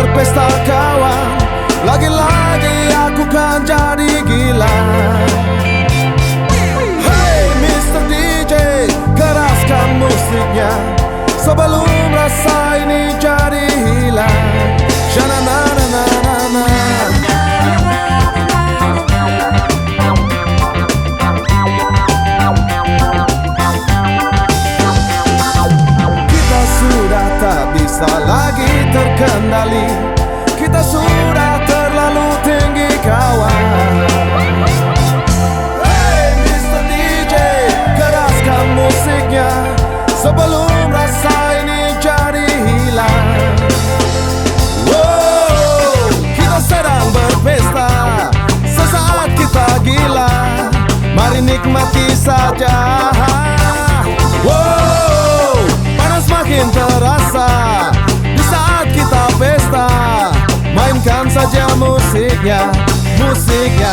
scarpe sta nikmati saja. Wow, panas makin terasa. Di saat kita pesta Mainkan saja musiknya Musiknya,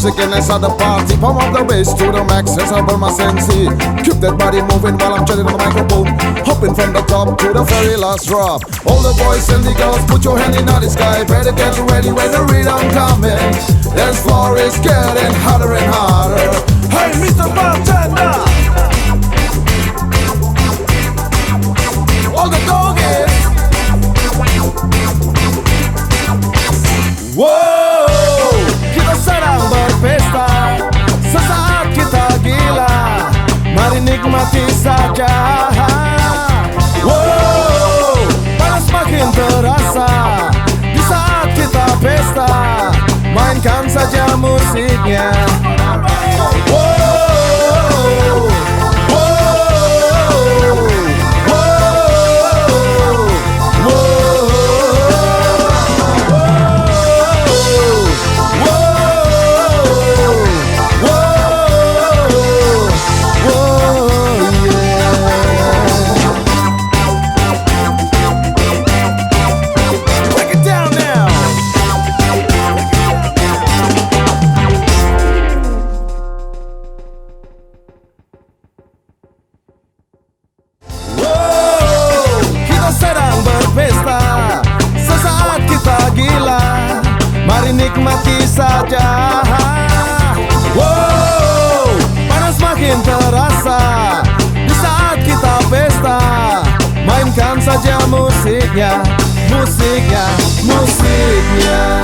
Turn on the party. Pump up the bass to the max, let's have my sensei. Keep that body moving while I'm chatting on the microphone. Hopping from the top to the very last drop. All the boys and the girls, put your hand in the sky. Better get ready when the rhythm coming. Dance floor is getting hotter and hotter. Nikmati saja. Wow, panas makin terasa. Di saat kita pesta Mainkan saja musiknya de amor, segue, música, música.